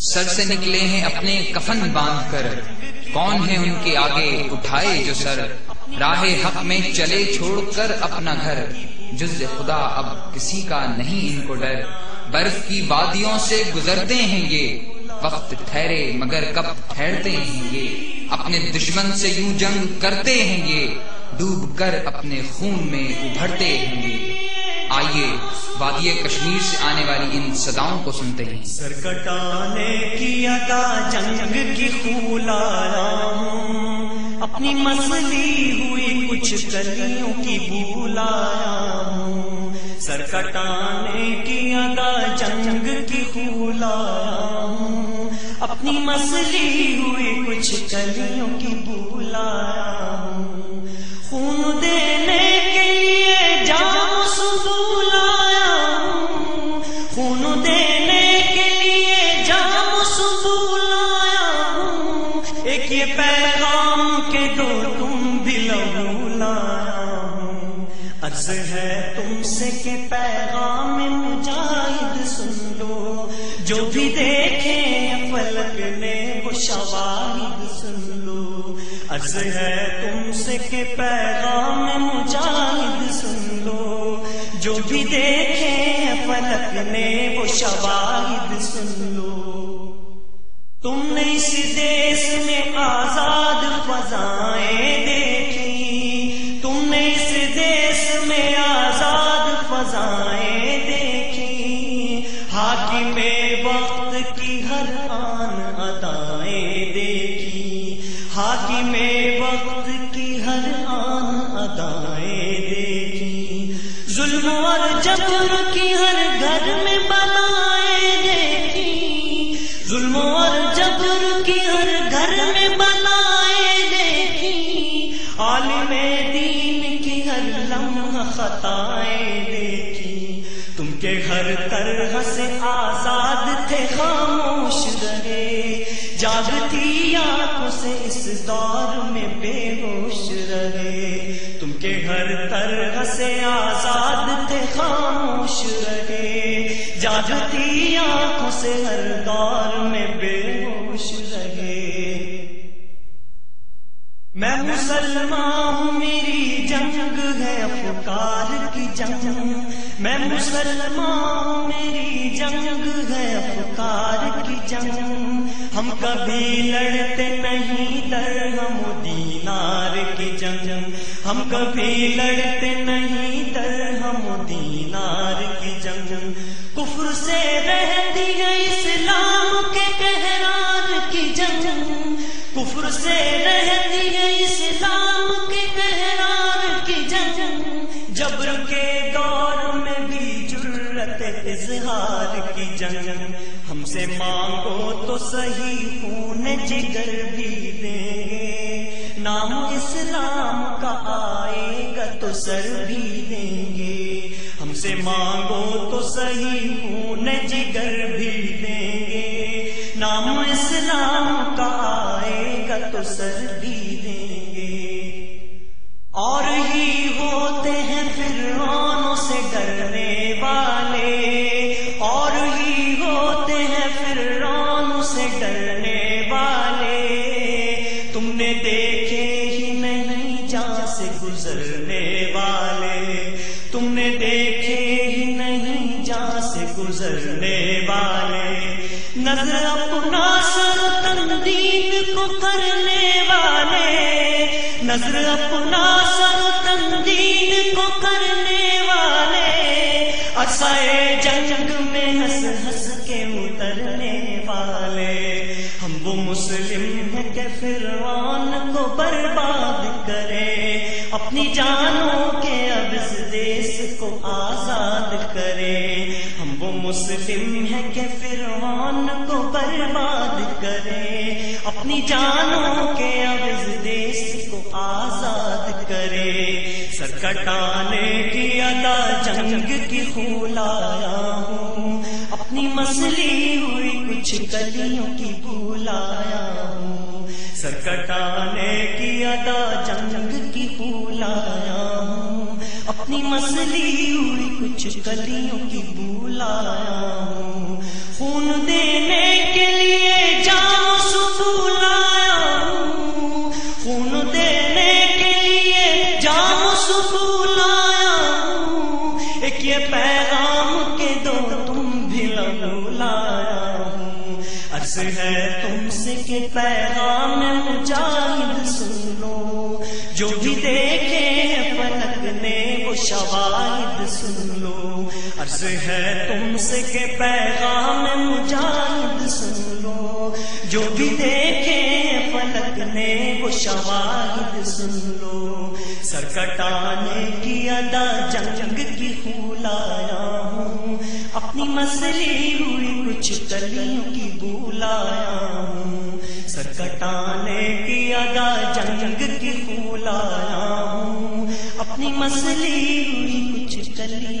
سر سے نکلے ہیں اپنے کفن باندھ کر۔ کون ہے ان کے آگے اٹھائے جو سر؟ راہ حق میں چلے چھوڑ کر اپنا گھر۔ جز خدا اب کسی کا نہیں ان کو ڈر۔ برف کی وادیوں سے گزرتے ہیں یہ۔ وقت ٹھہرے مگر کب ٹھہرتے ہیں یہ؟ اپنے دشمن سے یوں جنگ کرتے ہیں یہ۔ ڈوب کر اپنے خون میں ابھرتے ہیں یہ۔ آئیے وادی کشمیر سے آنے والی ان صداؤں کو سنتے ہیں۔ سر کٹانے کی ادا جنگ کی خولا ہوں اپنی مسلی ہوئی کچھ کلیوں کی بولایا ہوں سر کٹانے کی ادا جنگ کی خولا ہوں اپنی مسلی ہوئی کچھ کلیوں کی بولایا ہوں پیغام کے دو تم بھی لایا ہوں۔ عرض ہے تم سے کہ پیغام مجاہد سن لو۔ جو بھی دیکھے فلک نے وہ شواہد سن لو۔ عرض ہے تم سے کہ پیغام مجاہد سن لو۔ جو بھی دیکھے فلک نے وہ شواہد سن حاکم وقت کی ہر آن ادائیں دیکھی۔ ہاں حاکم وقت کی ہر آن ادائیں دیکھی۔ ظلم اور جبر کی ہر گھر میں بنائے دیکھی۔ ظلم اور جبر کی ہر گھر میں بنائے دیکھی۔ عالم دین کی ہر لمحہ خطائیں دیکھی۔ کے ہر سے آزاد تھے خاموش رہے، جاگتی آنکھوں سے اس دور میں بے ہوش رہے۔ تم کے ہر طرح سے آزاد تھے خاموش رہے، جاگتی آنکھوں سے ہر دور میں بے ہوش رہے۔ میں مسلمان ہوں، میری جنگ ہے، افکار کی جنگ۔ میں مسلمان میری جنگ ہے، افکار کی جنگ۔ ہم کبھی لڑتے نہیں در ہم دینار کی جنگ۔ ہم کبھی لڑتے نہیں در ہم دینار کی جنگ۔ کفر سے رہتی ہے اسلام کے کہرار کی جنگ۔ کفر سے رہتی ہے اظہار کی جنگ۔ ہم سے مانگو تو صحیح خون جگر بھی دیں گے نام اسلام کا آئے گا تو سر بھی دیں گے۔ ہم سے مانگو تو صحیح خون جگر بھی دیں گے۔ نام اسلام کا آئے گا تو سر بھی دیں گے۔ اور ہی ہوتے ہیں فرعونوں سے ڈرنے۔ گزرنے والے۔ تم نے دیکھے ہی نہیں جہاں سے گزرنے والے۔ نظر اپنا سر تندید کو کرنے والے۔ نظر اپنا سر تندید کو کرنے والے۔ اصائے جنگ میں ہنس ہنس کے اترنے والے۔ ہم وہ مسلم ہیں کہ فرعون کو برباد کرے۔ اپنی جانوں کے اب اس دیش کو آزاد کرے۔ ہم وہ مسلم ہیں کہ فرعون کو برباد کرے۔ اپنی جانوں کے اب اس دیش کو آزاد کرے۔ سر کٹانے کی ادا جنگ کی خولایا ہوں۔ اپنی مسلی ہوئی کچھ کلیوں کی بولایا ہوں۔ سر کٹانے کی ادا مسلی ہوئی کچھ کی خون دینے کے لیے سے خون دینے کے لیے ایک یہ پیغام کے دو تم بھی لولا عرض ہے تم سے کہ پیغام مجاہد سن لو جو بھی دے شواہد سن لو۔ عرض ہے تم سے کہ پیغام مجاہد سن لو۔ جو بھی دیکھے فلک نے وہ شواہد سن لو۔ سر کٹانے کی ادا جنگ کی پھولایا ہوں۔ اپنی مسلی ہوئی کچھ کلیوں کی بولایا ہوں۔ سر کٹانے کی ادا جنگ کی پھولایا ہوں۔ اپنی مسلی تسلی